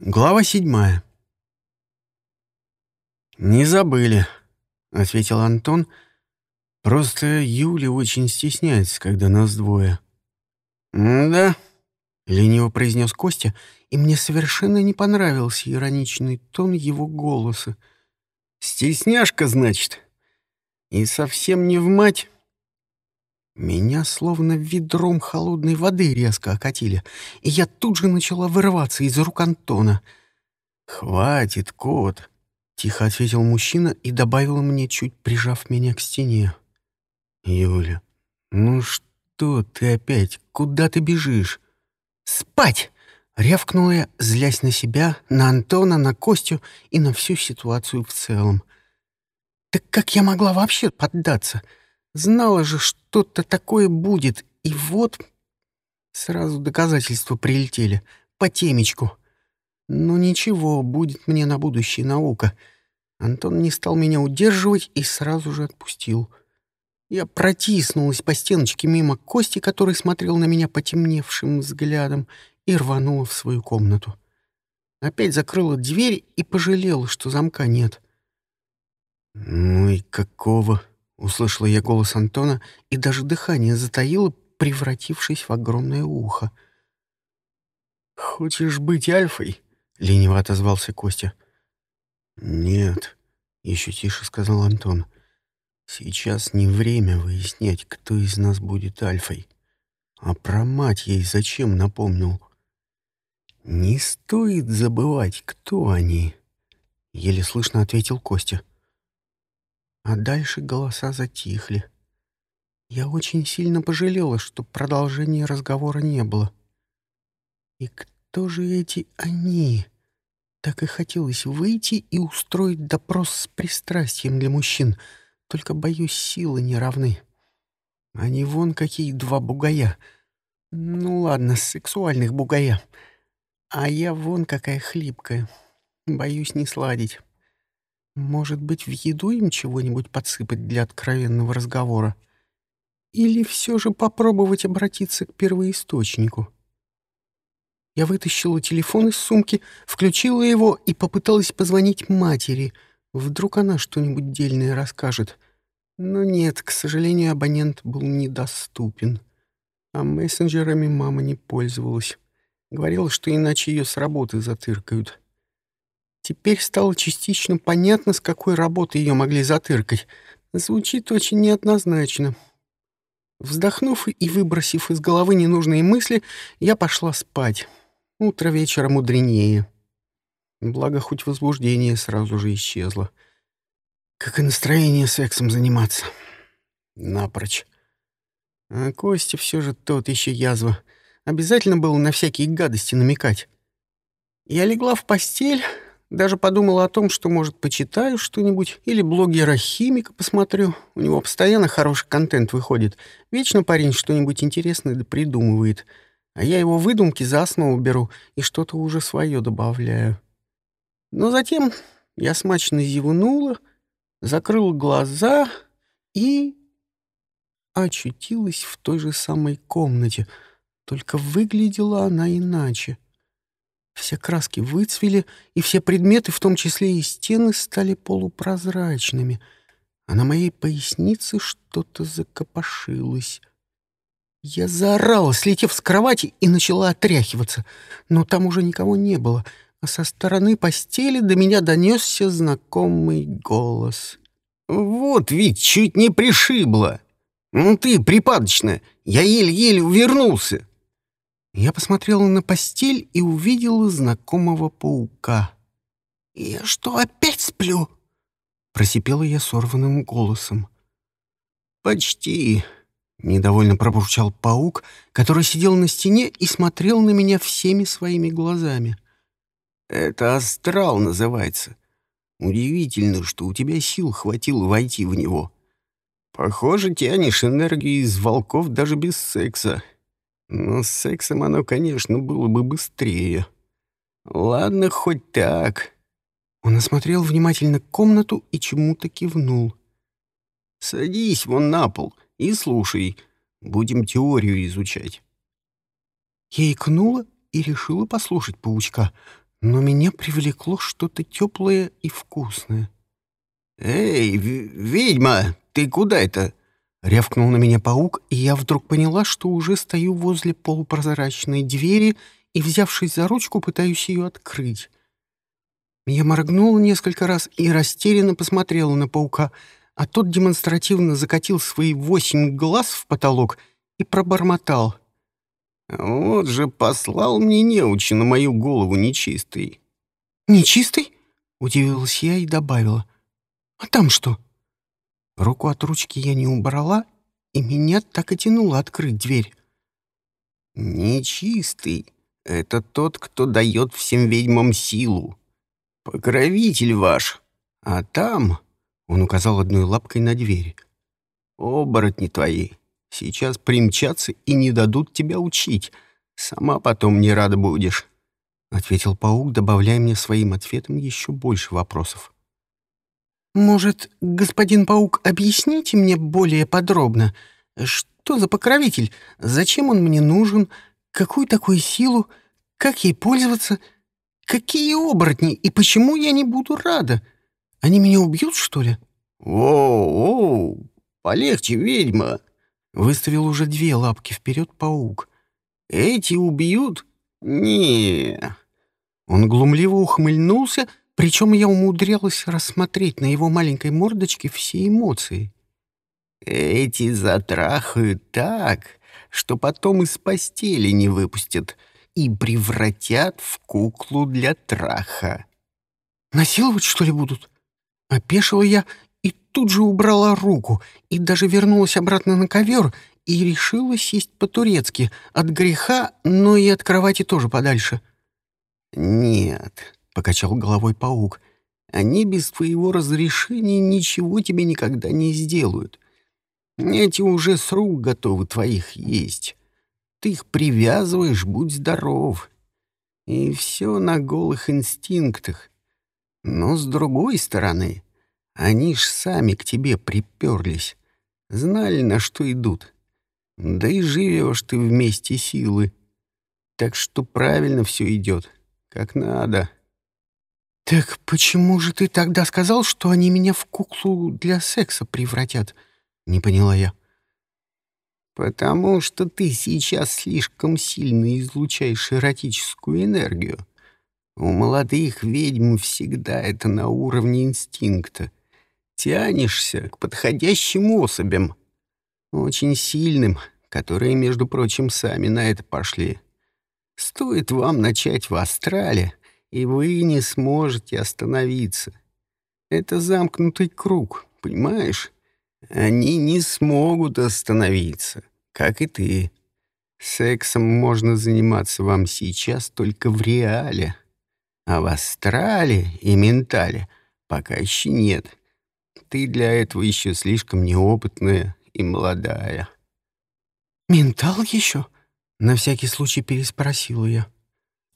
Глава седьмая. «Не забыли», — ответил Антон. «Просто Юля очень стесняется, когда нас двое». «Да», — лениво произнес Костя, и мне совершенно не понравился ироничный тон его голоса. «Стесняшка, значит? И совсем не в мать?» Меня словно ведром холодной воды резко окатили, и я тут же начала вырываться из рук Антона. «Хватит, кот!» — тихо ответил мужчина и добавил мне, чуть прижав меня к стене. «Юля, ну что ты опять? Куда ты бежишь?» «Спать!» — рявкнула я, злясь на себя, на Антона, на Костю и на всю ситуацию в целом. «Так как я могла вообще поддаться?» Знала же, что-то такое будет, и вот... Сразу доказательства прилетели. По темечку. Но ничего, будет мне на будущее наука. Антон не стал меня удерживать и сразу же отпустил. Я протиснулась по стеночке мимо Кости, который смотрел на меня потемневшим взглядом, и рванула в свою комнату. Опять закрыла дверь и пожалела, что замка нет. «Ну и какого?» Услышала я голос Антона и даже дыхание затаило, превратившись в огромное ухо. «Хочешь быть Альфой?» — лениво отозвался Костя. «Нет», — еще тише сказал Антон. «Сейчас не время выяснять, кто из нас будет Альфой. А про мать ей зачем напомнил?» «Не стоит забывать, кто они», — еле слышно ответил Костя. А дальше голоса затихли. Я очень сильно пожалела, что продолжения разговора не было. И кто же эти «они»? Так и хотелось выйти и устроить допрос с пристрастием для мужчин, только, боюсь, силы не равны. Они вон какие два бугая. Ну ладно, сексуальных бугая. А я вон какая хлипкая. Боюсь не сладить. Может быть, в еду им чего-нибудь подсыпать для откровенного разговора? Или все же попробовать обратиться к первоисточнику? Я вытащила телефон из сумки, включила его и попыталась позвонить матери. Вдруг она что-нибудь дельное расскажет. Но нет, к сожалению, абонент был недоступен. А мессенджерами мама не пользовалась. Говорила, что иначе ее с работы затыркают. Теперь стало частично понятно, с какой работы ее могли затыркать. Звучит очень неоднозначно. Вздохнув и выбросив из головы ненужные мысли, я пошла спать. Утро вечера мудренее. Благо, хоть возбуждение сразу же исчезло. Как и настроение сексом заниматься. Напрочь. А Костя все же тот еще язва. Обязательно было на всякие гадости намекать. Я легла в постель, даже подумала о том, что, может, почитаю что-нибудь или блогера-химика посмотрю. У него постоянно хороший контент выходит. Вечно парень что-нибудь интересное да придумывает. А я его выдумки за основу беру и что-то уже свое добавляю. Но затем я смачно зевнула, закрыла глаза и... очутилась в той же самой комнате, только выглядела она иначе. Все краски выцвели, и все предметы, в том числе и стены, стали полупрозрачными, а на моей пояснице что-то закопошилось. Я заорала, слетев с кровати, и начала отряхиваться, но там уже никого не было, а со стороны постели до меня донесся знакомый голос. «Вот ведь чуть не пришибло! Ну ты, припадочная, я еле-еле увернулся!» Я посмотрела на постель и увидела знакомого паука. «Я что, опять сплю?» — просипела я сорванным голосом. «Почти», — недовольно пробурчал паук, который сидел на стене и смотрел на меня всеми своими глазами. «Это астрал называется. Удивительно, что у тебя сил хватило войти в него. Похоже, тянешь энергию из волков даже без секса». Но с сексом оно, конечно, было бы быстрее. Ладно, хоть так. Он осмотрел внимательно комнату и чему-то кивнул. Садись вон на пол и слушай. Будем теорию изучать. Я икнула и решила послушать паучка. но меня привлекло что-то теплое и вкусное. «Эй, ведьма, ты куда это?» Рявкнул на меня паук, и я вдруг поняла, что уже стою возле полупрозрачной двери и, взявшись за ручку, пытаюсь ее открыть. Я моргнула несколько раз и растерянно посмотрела на паука, а тот демонстративно закатил свои восемь глаз в потолок и пробормотал. «Вот же послал мне неучи на мою голову нечистый». «Нечистый?» — удивилась я и добавила. «А там что?» Руку от ручки я не убрала, и меня так и тянуло открыть дверь. «Нечистый — это тот, кто дает всем ведьмам силу покровитель ваш. А там, — он указал одной лапкой на дверь, — оборотни твои сейчас примчатся и не дадут тебя учить. Сама потом не рада будешь, — ответил паук, добавляя мне своим ответом еще больше вопросов. «Может, господин паук, объясните мне более подробно, что за покровитель, зачем он мне нужен, какую такую силу, как ей пользоваться?» Какие оборотни? И почему я не буду рада? Они меня убьют, что ли? Воу-воу, полегче, ведьма. Выставил уже две лапки вперед паук. Эти убьют? не Он глумливо ухмыльнулся, причем я умудрялась рассмотреть на его маленькой мордочке все эмоции. Эти затрахают так, что потом из постели не выпустят — и превратят в куклу для траха. «Насиловать, что ли, будут?» Опешила я и тут же убрала руку, и даже вернулась обратно на ковер и решила сесть по-турецки, от греха, но и от кровати тоже подальше. «Нет», — покачал головой паук, — «они без твоего разрешения ничего тебе никогда не сделают. Эти уже с рук готовы твоих есть. Ты их привязываешь, будь здоров. И все на голых инстинктах. Но с другой стороны, они ж сами к тебе приперлись. Знали, на что идут. Да и живешь ты вместе силы. Так что правильно все идет, как надо. «Так почему же ты тогда сказал, что они меня в куклу для секса превратят?» — не поняла я. «Потому что ты сейчас слишком сильно излучаешь эротическую энергию. У молодых ведьм всегда это на уровне инстинкта. Тянешься к подходящим особям, очень сильным, которые, между прочим, сами на это пошли. Стоит вам начать в астрале, и вы не сможете остановиться. Это замкнутый круг, понимаешь?» Они не смогут остановиться, как и ты. Сексом можно заниматься вам сейчас только в реале, а в астрале и ментале пока еще нет. Ты для этого еще слишком неопытная и молодая. «Ментал еще?» — на всякий случай переспросила я.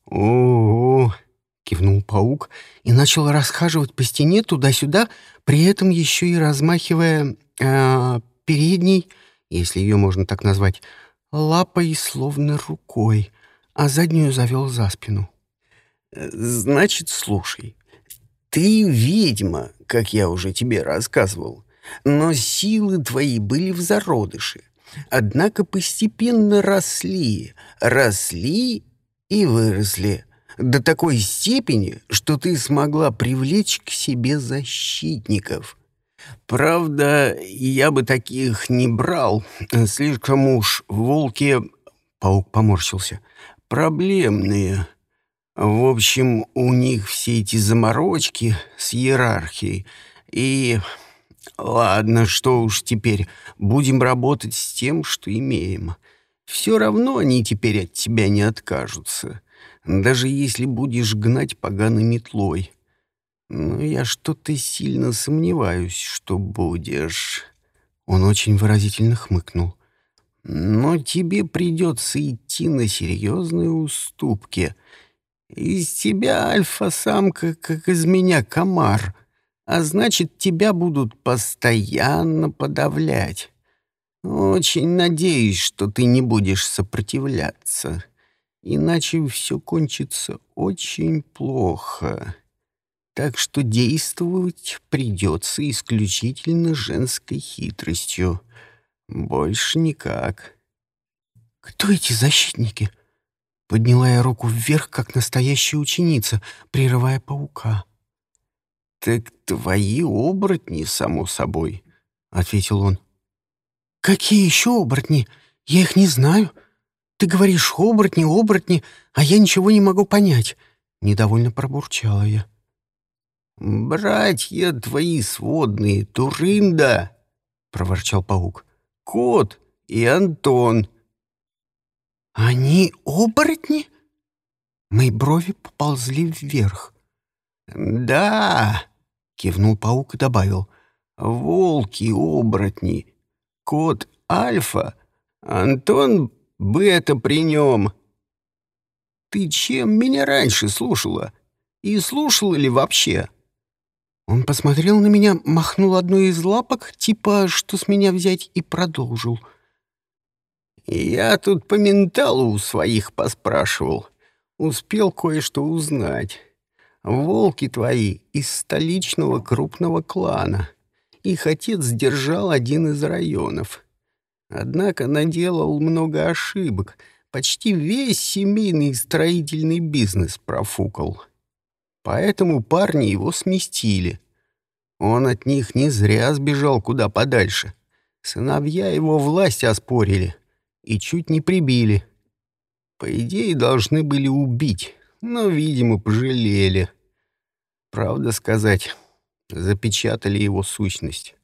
«О-о-о!» — кивнул паук и начал расхаживать по стене туда-сюда, при этом еще и размахивая э, передней, если ее можно так назвать, лапой словно рукой, а заднюю завел за спину. «Значит, слушай, ты ведьма, как я уже тебе рассказывал, но силы твои были в зародыше, однако постепенно росли, росли и выросли» до такой степени, что ты смогла привлечь к себе защитников. Правда, я бы таких не брал. Слишком уж волки... Паук поморщился. Проблемные. В общем, у них все эти заморочки с иерархией. И... Ладно, что уж теперь. Будем работать с тем, что имеем. Все равно они теперь от тебя не откажутся даже если будешь гнать поганой метлой. Но я что-то сильно сомневаюсь, что будешь...» Он очень выразительно хмыкнул. «Но тебе придется идти на серьезные уступки. Из тебя альфа-самка, как из меня комар, а значит, тебя будут постоянно подавлять. Очень надеюсь, что ты не будешь сопротивляться». Иначе все кончится очень плохо. Так что действовать придется исключительно женской хитростью. Больше никак. «Кто эти защитники?» Подняла я руку вверх, как настоящая ученица, прерывая паука. «Так твои оборотни, само собой», — ответил он. «Какие еще оборотни? Я их не знаю. Ты говоришь оборотни, оборотни, а я ничего не могу понять», — недовольно пробурчала я. «Братья твои сводные, Турында!» — проворчал паук. «Кот и Антон». «Они оборотни?» Мои брови поползли вверх. «Да!» — кивнул паук и добавил. «Волки-оборотни. Кот Альфа. Антон бы это при нем. Ты чем меня раньше слушала? И слушала ли вообще?» Он посмотрел на меня, махнул одной из лапок, типа «что с меня взять?» и продолжил. «Я тут по менталу у своих поспрашивал. Успел кое-что узнать. Волки твои из столичного крупного клана. Их отец держал один из районов. Однако наделал много ошибок. Почти весь семейный строительный бизнес профукал. Поэтому парни его сместили. Он от них не зря сбежал куда подальше. Сыновья его власть оспорили и чуть не прибили. По идее, должны были убить, но, видимо, пожалели. Правда сказать, запечатали его сущность.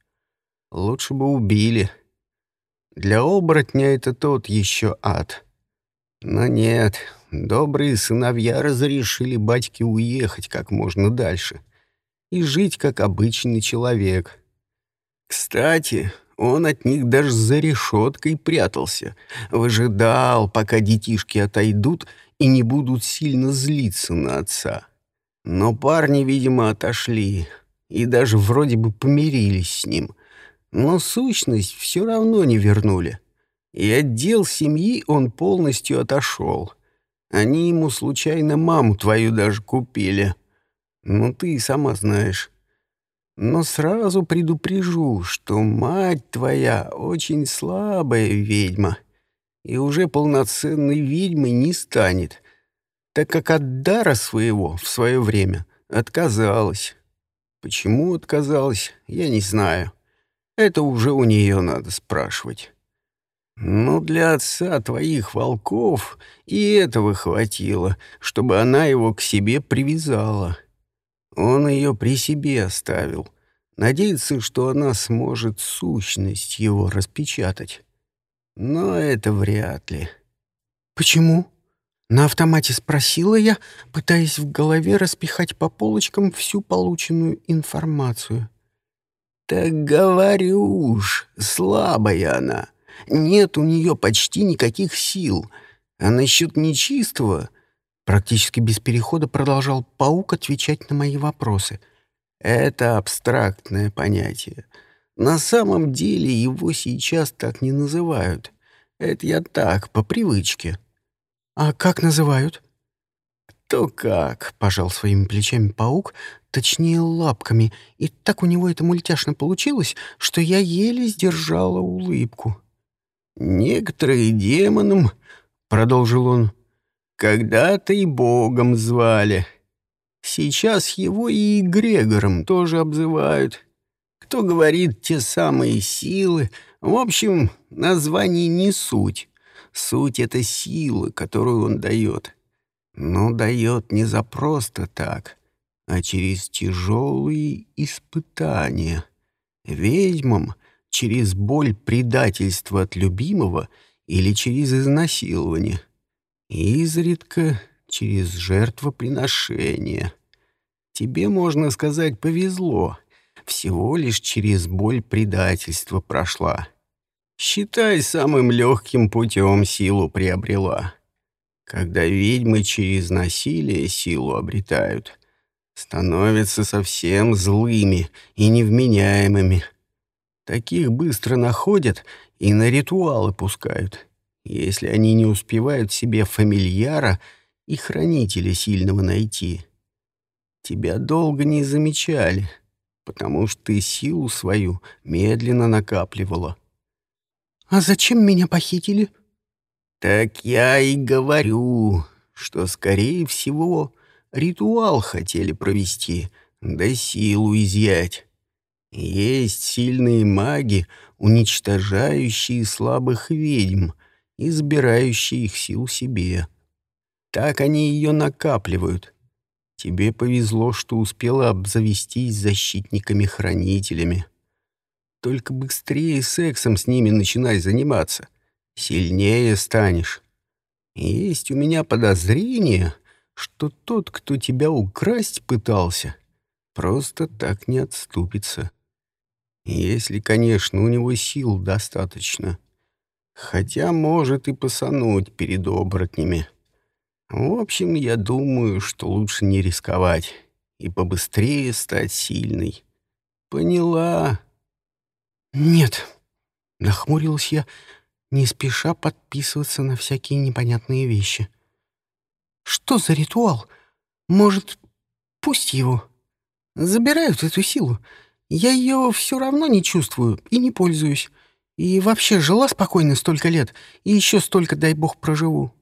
Лучше бы убили. Для оборотня это тот еще ад. Но нет, добрые сыновья разрешили батьке уехать как можно дальше и жить как обычный человек. Кстати, он от них даже за решеткой прятался, выжидал, пока детишки отойдут и не будут сильно злиться на отца. Но парни, видимо, отошли и даже вроде бы помирились с ним. Но сущность все равно не вернули. И отдел семьи он полностью отошел. Они ему случайно маму твою даже купили. Ну, ты и сама знаешь. Но сразу предупрежу, что мать твоя очень слабая ведьма и уже полноценной ведьмой не станет, так как от дара своего в свое время отказалась. Почему отказалась, я не знаю. Это уже у нее надо спрашивать. Но для отца твоих волков и этого хватило, чтобы она его к себе привязала. Он ее при себе оставил. Надеется, что она сможет сущность его распечатать. Но это вряд ли. «Почему?» На автомате спросила я, пытаясь в голове распихать по полочкам всю полученную информацию. «Так говорю уж, слабая она. Нет у нее почти никаких сил. А насчет нечистого...» Практически без перехода продолжал паук отвечать на мои вопросы. «Это абстрактное понятие. На самом деле его сейчас так не называют. Это я так, по привычке». «А как называют?» «То как», — пожал своими плечами паук, точнее лапками, и так у него это мультяшно получилось, что я еле сдержала улыбку. «Некоторые демоном», — продолжил он, — «когда-то и богом звали. Сейчас его и Грегором тоже обзывают. Кто говорит те самые силы, в общем, название не суть. Суть — это сила, которую он дает. Но дает не за просто так, а через тяжелые испытания. Ведьмам — через боль предательства от любимого или через изнасилование. Изредка через жертвоприношение. Тебе, можно сказать, повезло. Всего лишь через боль предательства прошла. Считай, самым легким путем силу приобрела. Когда ведьмы через насилие силу обретают, становятся совсем злыми и невменяемыми. Таких быстро находят и на ритуалы пускают. если они не успевают себе фамильяра и хранителя сильного найти. Тебя долго не замечали, потому что ты силу свою медленно накапливала. «А зачем меня похитили?» «Так я и говорю, что, скорее всего, ритуал хотели провести, да силу изъять. Есть сильные маги, уничтожающие слабых ведьм и забирающие их сил себе. Так они ее накапливают. Тебе повезло, что успела обзавестись защитниками-хранителями. Только быстрее сексом с ними начинай заниматься. Сильнее станешь. Есть у меня подозрение, что тот, кто тебя украсть пытался, просто так не отступится. Если, конечно, у него сил достаточно. Хотя может и посануть перед оборотнями. В общем, я думаю, что лучше не рисковать и побыстрее стать сильной. Поняла? Нет. Нахмурилась я, не спеша подписываться на всякие непонятные вещи. Что за ритуал? Может, пусть его? Забирают эту силу. Я ее все равно не чувствую и не пользуюсь. И вообще жила спокойно столько лет, и еще столько, дай бог, проживу.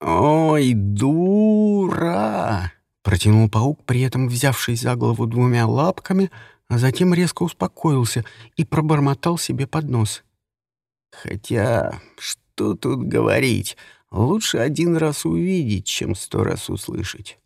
«Ой, дура!» — протянул паук, при этом взявшись за голову двумя лапками, а затем резко успокоился и пробормотал себе под нос. «Хотя, что тут говорить, лучше один раз увидеть, чем сто раз услышать».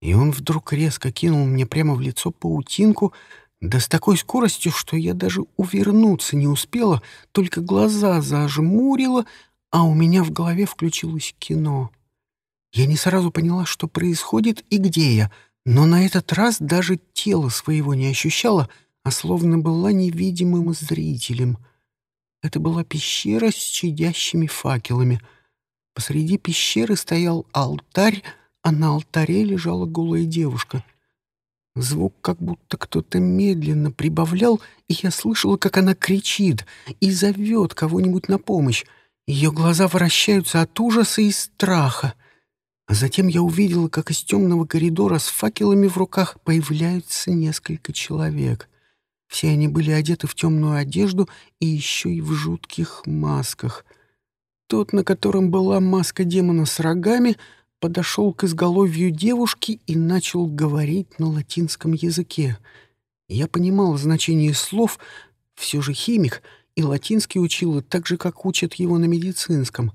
И он вдруг резко кинул мне прямо в лицо паутинку, да с такой скоростью, что я даже увернуться не успела, только глаза зажмурила, а у меня в голове включилось кино. Я не сразу поняла, что происходит и где я, но на этот раз даже тело своего не ощущала, а словно была невидимым зрителем. Это была пещера с чадящими факелами. Посреди пещеры стоял алтарь, а на алтаре лежала голая девушка. Звук как будто кто-то медленно прибавлял, и я слышала, как она кричит и зовет кого-нибудь на помощь. Ее глаза вращаются от ужаса и страха. А затем я увидела, как из темного коридора с факелами в руках появляются несколько человек. Все они были одеты в темную одежду и еще и в жутких масках. Тот, на котором была маска демона с рогами — подошел к изголовью девушки и начал говорить на латинском языке. Я понимал значение слов, все же химик, и латинский учил так же, как учат его на медицинском.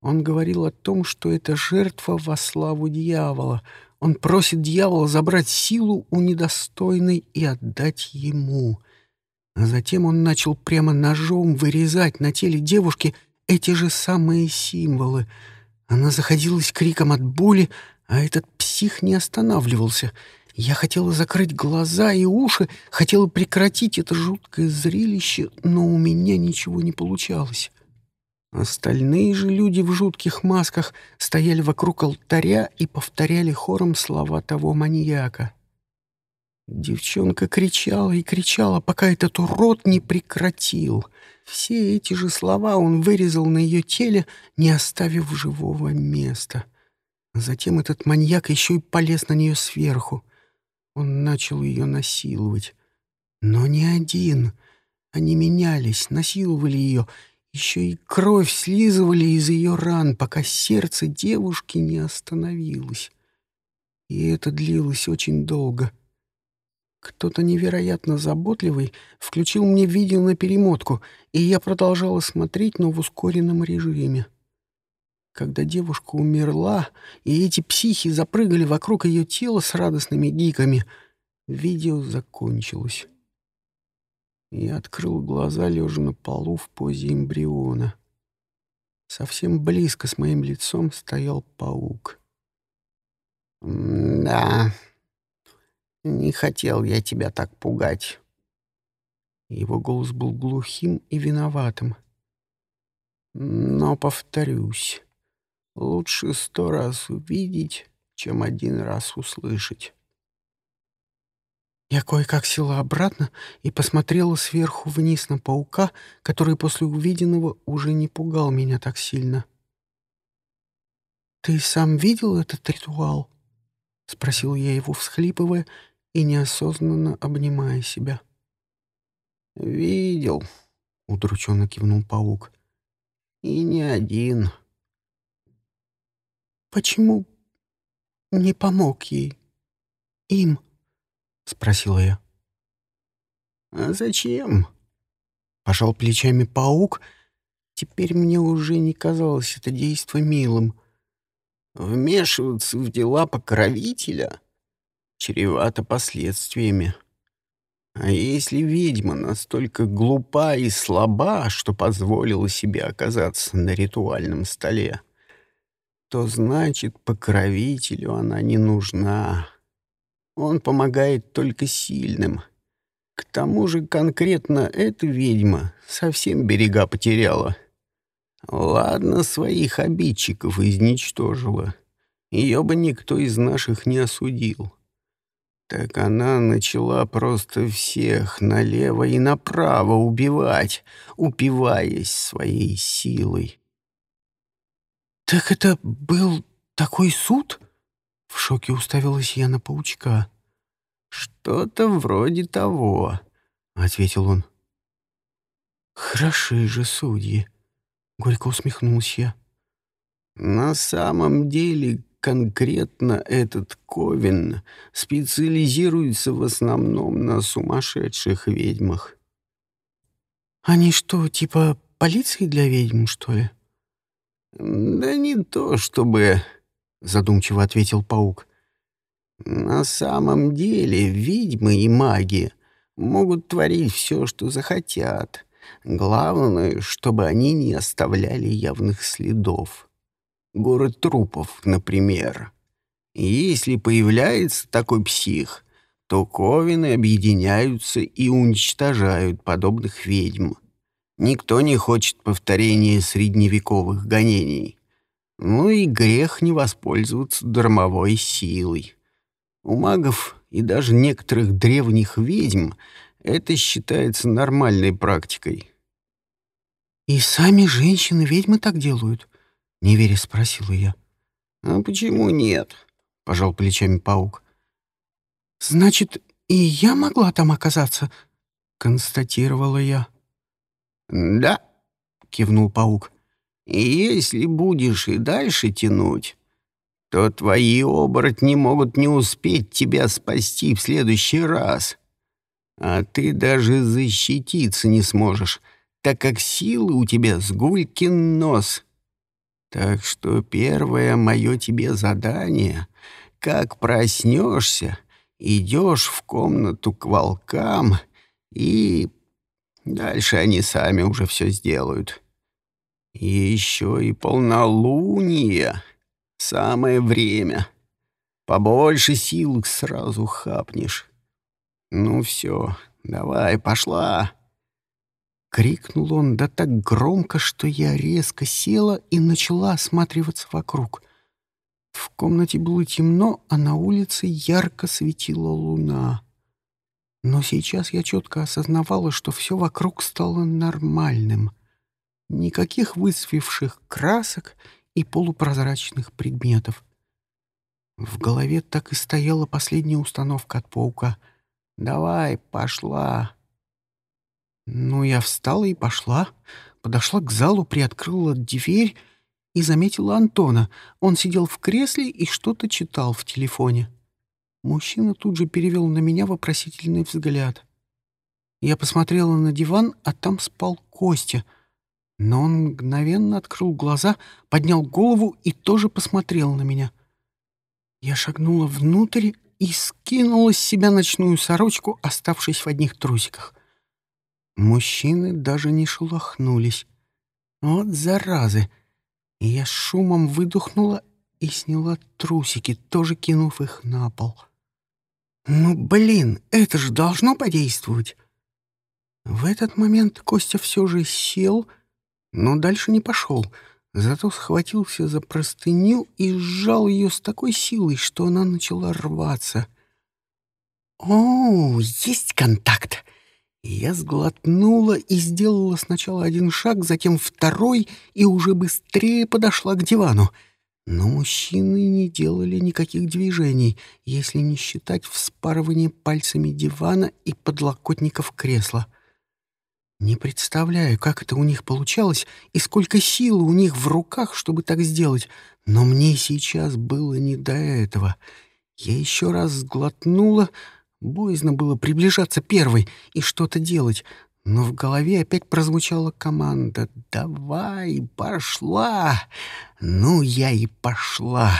Он говорил о том, что это жертва во славу дьявола. Он просит дьявола забрать силу у недостойной и отдать ему. А затем он начал прямо ножом вырезать на теле девушки эти же самые символы — она заходилась криком от боли, а этот псих не останавливался. Я хотела закрыть глаза и уши, хотела прекратить это жуткое зрелище, но у меня ничего не получалось. Остальные же люди в жутких масках стояли вокруг алтаря и повторяли хором слова того маньяка. Девчонка кричала и кричала, пока этот урод не прекратил. Все эти же слова он вырезал на ее теле, не оставив живого места. Затем этот маньяк еще и полез на нее сверху. Он начал ее насиловать. Но не один. Они менялись, насиловали ее, еще и кровь слизывали из ее ран, пока сердце девушки не остановилось. И это длилось очень долго — кто-то невероятно заботливый включил мне видео на перемотку, и я продолжала смотреть, но в ускоренном режиме. Когда девушка умерла, и эти психи запрыгали вокруг ее тела с радостными гиками, видео закончилось. Я открыл глаза, лежа на полу в позе эмбриона. Совсем близко с моим лицом стоял паук. «Да», не хотел я тебя так пугать. Его голос был глухим и виноватым. Но, повторюсь, лучше сто раз увидеть, чем один раз услышать. Я кое-как села обратно и посмотрела сверху вниз на паука, который после увиденного уже не пугал меня так сильно. «Ты сам видел этот ритуал?» — спросил я его, всхлипывая и неосознанно обнимая себя. «Видел», — удрученно кивнул паук. «И не один». «Почему не помог ей? Им?» — спросила я. «А зачем?» — пожал плечами паук. Теперь мне уже не казалось это действо милым. «Вмешиваться в дела покровителя чревато последствиями. А если ведьма настолько глупа и слаба, что позволила себе оказаться на ритуальном столе, то значит, покровителю она не нужна». Он помогает только сильным. К тому же конкретно эта ведьма совсем берега потеряла. Ладно, своих обидчиков изничтожила. Ее бы никто из наших не осудил. Так она начала просто всех налево и направо убивать, упиваясь своей силой. «Так это был такой суд?» В шоке уставилась я на паучка. «Что-то вроде того», — ответил он. «Хороши же судьи», — горько усмехнулся я. «На самом деле конкретно этот Ковен специализируется в основном на сумасшедших ведьмах». «Они что, типа полиции для ведьм, что ли?» «Да не то чтобы...» — задумчиво ответил паук. «На самом деле ведьмы и маги могут творить все, что захотят. Главное, чтобы они не оставляли явных следов. Город трупов, например. если появляется такой псих, то ковины объединяются и уничтожают подобных ведьм. Никто не хочет повторения средневековых гонений. Ну и грех не воспользоваться дармовой силой. У магов и даже некоторых древних ведьм это считается нормальной практикой. «И сами женщины-ведьмы так делают?» — неверя спросила я. «А почему нет?» — пожал плечами паук. «Значит, и я могла там оказаться?» — констатировала я. «Да», — кивнул паук. И если будешь и дальше тянуть, то твои оборотни могут не успеть тебя спасти в следующий раз. А ты даже защититься не сможешь, так как силы у тебя с гулькин нос. Так что первое мое тебе задание — как проснешься, идешь в комнату к волкам, и дальше они сами уже все сделают». Еще и полнолуние. Самое время. Побольше сил сразу хапнешь. Ну все, давай, пошла. Крикнул он да так громко, что я резко села и начала осматриваться вокруг. В комнате было темно, а на улице ярко светила луна. Но сейчас я четко осознавала, что все вокруг стало нормальным. Никаких высвивших красок и полупрозрачных предметов. В голове так и стояла последняя установка от паука. «Давай, пошла!» Ну, я встала и пошла. Подошла к залу, приоткрыла дверь и заметила Антона. Он сидел в кресле и что-то читал в телефоне. Мужчина тут же перевел на меня вопросительный взгляд. Я посмотрела на диван, а там спал Костя — но он мгновенно открыл глаза, поднял голову и тоже посмотрел на меня. Я шагнула внутрь и скинула с себя ночную сорочку, оставшись в одних трусиках. Мужчины даже не шелохнулись. Вот заразы! Я шумом выдохнула и сняла трусики, тоже кинув их на пол. «Ну, блин, это же должно подействовать!» В этот момент Костя все же сел но дальше не пошел, зато схватился за простыню и сжал ее с такой силой, что она начала рваться. «О, есть контакт!» Я сглотнула и сделала сначала один шаг, затем второй, и уже быстрее подошла к дивану. Но мужчины не делали никаких движений, если не считать вспарывания пальцами дивана и подлокотников кресла. Не представляю, как это у них получалось и сколько силы у них в руках, чтобы так сделать, но мне сейчас было не до этого. Я еще раз сглотнула, боязно было приближаться первой и что-то делать, но в голове опять прозвучала команда «Давай, пошла!» Ну, я и пошла.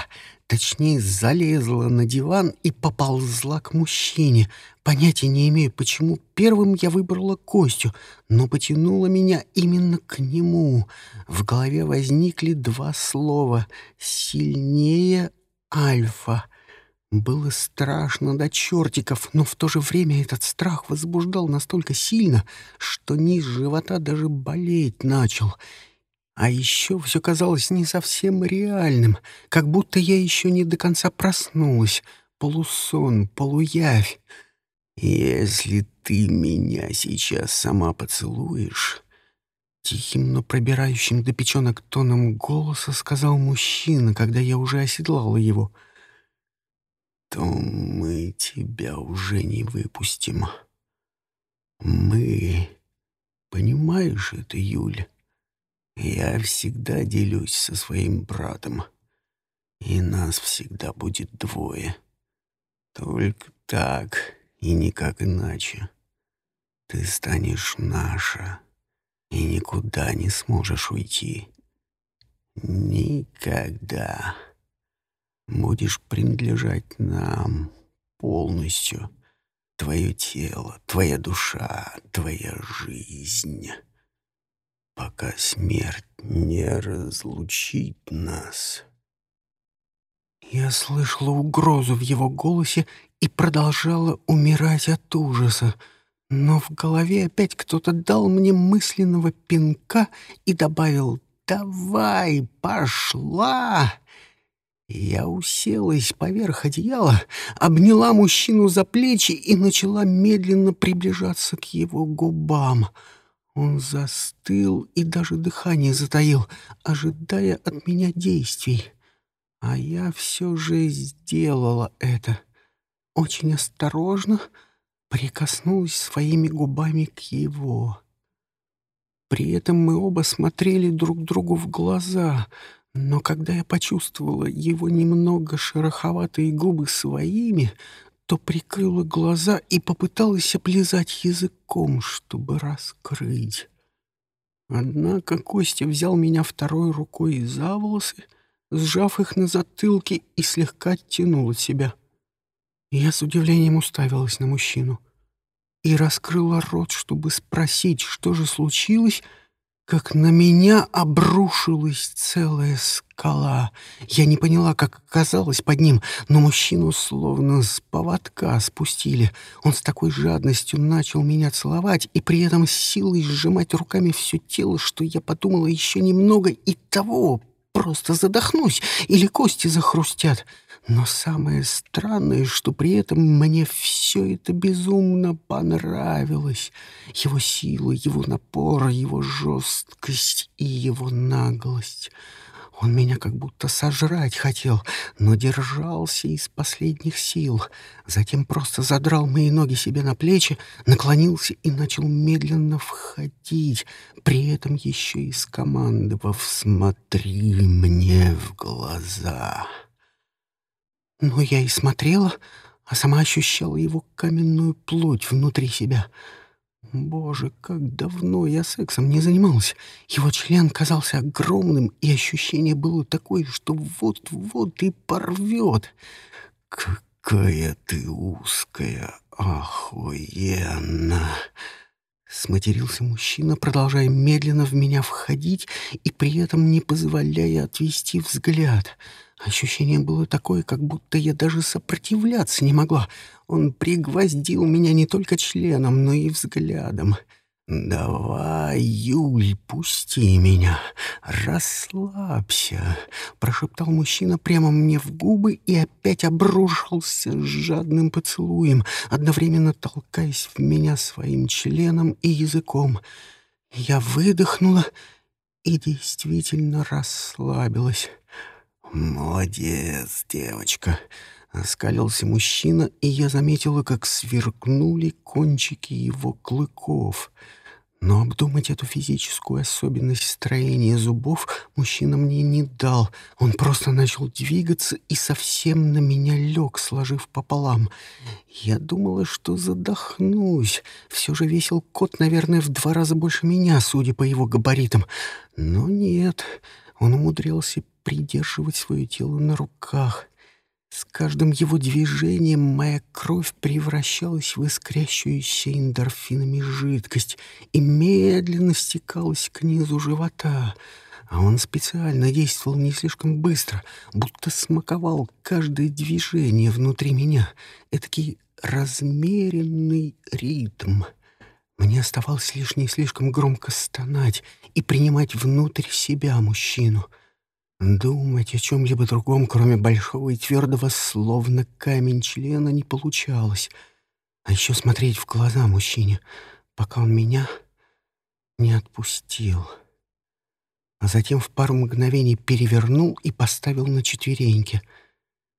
Точнее, залезла на диван и поползла к мужчине. Понятия не имею, почему первым я выбрала Костю, но потянула меня именно к нему. В голове возникли два слова «сильнее Альфа». Было страшно до чертиков, но в то же время этот страх возбуждал настолько сильно, что низ живота даже болеть начал. А еще все казалось не совсем реальным, как будто я еще не до конца проснулась. Полусон, полуявь. «Если ты меня сейчас сама поцелуешь...» Тихим, но пробирающим до печенок тоном голоса сказал мужчина, когда я уже оседлала его — то мы тебя уже не выпустим. Мы... Понимаешь это, Юля? Я всегда делюсь со своим братом, и нас всегда будет двое. Только так и никак иначе. Ты станешь наша и никуда не сможешь уйти. Никогда будешь принадлежать нам полностью. Твое тело, твоя душа, твоя жизнь. Пока смерть не разлучит нас. Я слышала угрозу в его голосе и продолжала умирать от ужаса. Но в голове опять кто-то дал мне мысленного пинка и добавил «Давай, пошла!» Я уселась поверх одеяла, обняла мужчину за плечи и начала медленно приближаться к его губам. Он застыл и даже дыхание затаил, ожидая от меня действий. А я все же сделала это. Очень осторожно прикоснулась своими губами к его. При этом мы оба смотрели друг другу в глаза — но когда я почувствовала его немного шероховатые губы своими, то прикрыла глаза и попыталась облизать языком, чтобы раскрыть. Однако Костя взял меня второй рукой за волосы, сжав их на затылке и слегка оттянул от себя. Я с удивлением уставилась на мужчину и раскрыла рот, чтобы спросить, что же случилось, как на меня обрушилась целая скала. Я не поняла, как оказалось под ним, но мужчину словно с поводка спустили. Он с такой жадностью начал меня целовать и при этом силой сжимать руками все тело, что я подумала еще немного и того, просто задохнусь или кости захрустят. Но самое странное, что при этом мне все это безумно понравилось. Его сила, его напор, его жесткость и его наглость. Он меня как будто сожрать хотел, но держался из последних сил. Затем просто задрал мои ноги себе на плечи, наклонился и начал медленно входить, при этом еще и скомандовав «Смотри мне в глаза». Но я и смотрела, а сама ощущала его каменную плоть внутри себя. Боже, как давно я сексом не занимался. Его член казался огромным, и ощущение было такое, что вот-вот и порвет. «Какая ты узкая, охуенно!» Сматерился мужчина, продолжая медленно в меня входить и при этом не позволяя отвести взгляд — Ощущение было такое, как будто я даже сопротивляться не могла. Он пригвоздил меня не только членом, но и взглядом. «Давай, Юль, пусти меня, расслабься», — прошептал мужчина прямо мне в губы и опять обрушился с жадным поцелуем, одновременно толкаясь в меня своим членом и языком. Я выдохнула и действительно расслабилась. «Молодец, девочка!» — оскалился мужчина, и я заметила, как сверкнули кончики его клыков — но обдумать эту физическую особенность строения зубов мужчина мне не дал. Он просто начал двигаться и совсем на меня лег, сложив пополам. Я думала, что задохнусь. Все же весил кот, наверное, в два раза больше меня, судя по его габаритам. Но нет, он умудрился придерживать свое тело на руках. С каждым его движением моя кровь превращалась в искрящуюся эндорфинами жидкость и медленно стекалась к низу живота, а он специально действовал не слишком быстро, будто смаковал каждое движение внутри меня, этакий размеренный ритм. Мне оставалось лишь не слишком громко стонать и принимать внутрь себя мужчину — Думать о чем-либо другом, кроме большого и твердого, словно камень члена, не получалось. А еще смотреть в глаза мужчине, пока он меня не отпустил. А затем в пару мгновений перевернул и поставил на четвереньки.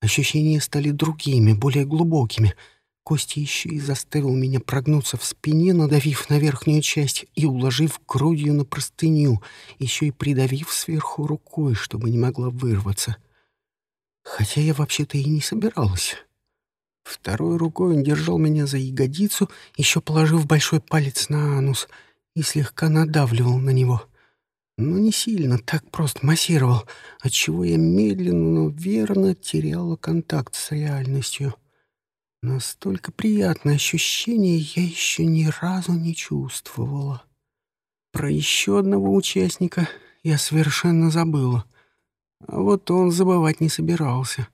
Ощущения стали другими, более глубокими — Костя еще и заставил меня прогнуться в спине, надавив на верхнюю часть и уложив грудью на простыню, еще и придавив сверху рукой, чтобы не могла вырваться. Хотя я вообще-то и не собиралась. Второй рукой он держал меня за ягодицу, еще положив большой палец на анус и слегка надавливал на него. Но не сильно, так просто массировал, отчего я медленно, но верно теряла контакт с реальностью. Настолько приятное ощущение я еще ни разу не чувствовала. Про еще одного участника я совершенно забыла. А вот он забывать не собирался.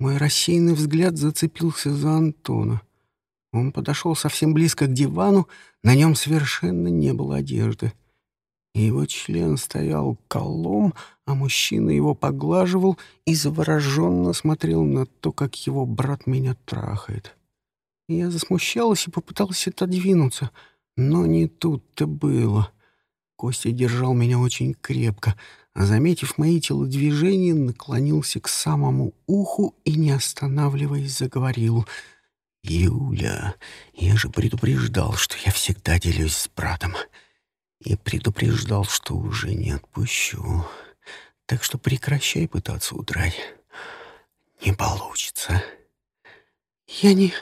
Мой рассеянный взгляд зацепился за Антона. Он подошел совсем близко к дивану, на нем совершенно не было одежды. Его член стоял колом, а мужчина его поглаживал и завороженно смотрел на то, как его брат меня трахает. Я засмущалась и попыталась отодвинуться, но не тут-то было. Костя держал меня очень крепко, а, заметив мои телодвижения, наклонился к самому уху и, не останавливаясь, заговорил. «Юля, я же предупреждал, что я всегда делюсь с братом» и предупреждал, что уже не отпущу. Так что прекращай пытаться удрать. Не получится. Я не...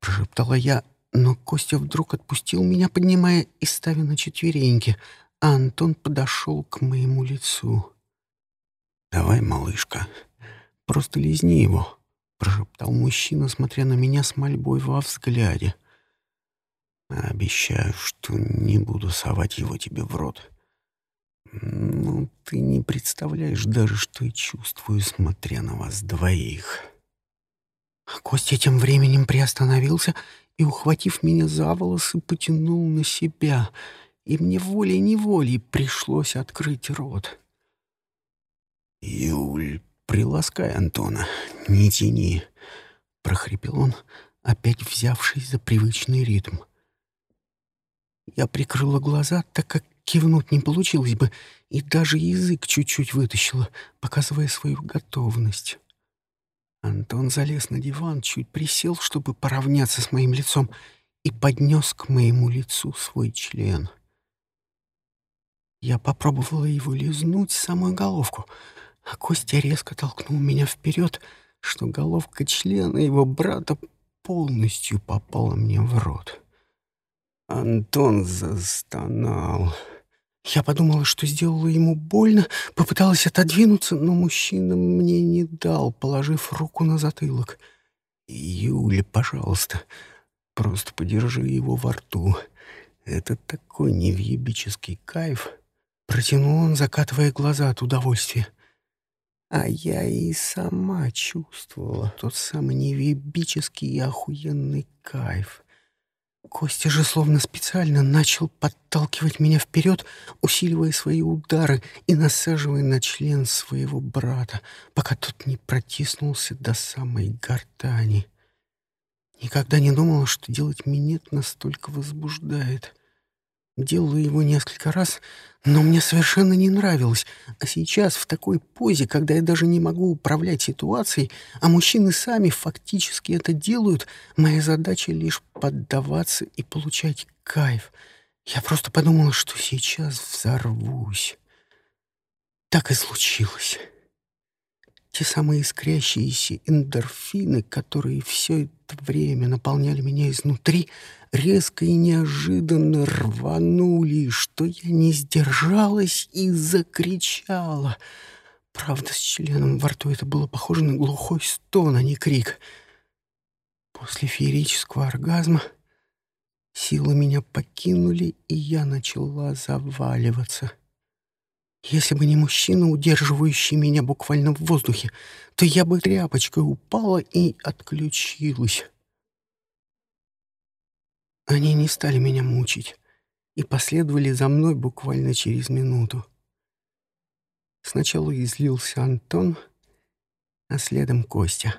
Прошептала я, но Костя вдруг отпустил меня, поднимая и ставя на четвереньки, а Антон подошел к моему лицу. «Давай, малышка, просто лизни его», — прошептал мужчина, смотря на меня с мольбой во взгляде. Обещаю, что не буду совать его тебе в рот. Ну, ты не представляешь даже, что я чувствую, смотря на вас двоих. Костя тем временем приостановился и, ухватив меня за волосы, потянул на себя, и мне волей-неволей пришлось открыть рот. «Юль, приласкай Антона, не тяни», — прохрипел он, опять взявшись за привычный ритм — я прикрыла глаза, так как кивнуть не получилось бы, и даже язык чуть-чуть вытащила, показывая свою готовность. Антон залез на диван, чуть присел, чтобы поравняться с моим лицом, и поднес к моему лицу свой член. Я попробовала его лизнуть самую головку, а Костя резко толкнул меня вперед, что головка члена его брата полностью попала мне в рот. Антон застонал. Я подумала, что сделала ему больно, попыталась отодвинуться, но мужчина мне не дал, положив руку на затылок. «Юля, пожалуйста, просто подержи его во рту. Это такой невъебический кайф!» Протянул он, закатывая глаза от удовольствия. А я и сама чувствовала тот самый невъебический и охуенный кайф — Костя же словно специально начал подталкивать меня вперед, усиливая свои удары и насаживая на член своего брата, пока тот не протиснулся до самой гортани. Никогда не думала, что делать минет настолько возбуждает. Делала его несколько раз, но мне совершенно не нравилось. А сейчас, в такой позе, когда я даже не могу управлять ситуацией, а мужчины сами фактически это делают, моя задача лишь поддаваться и получать кайф. Я просто подумала, что сейчас взорвусь. Так и случилось. Те самые искрящиеся эндорфины, которые все это время наполняли меня изнутри, резко и неожиданно рванули, что я не сдержалась и закричала. Правда, с членом во рту это было похоже на глухой стон, а не крик. После феерического оргазма силы меня покинули, и я начала заваливаться. Если бы не мужчина, удерживающий меня буквально в воздухе, то я бы тряпочкой упала и отключилась. Они не стали меня мучить и последовали за мной буквально через минуту. Сначала излился Антон, а следом Костя.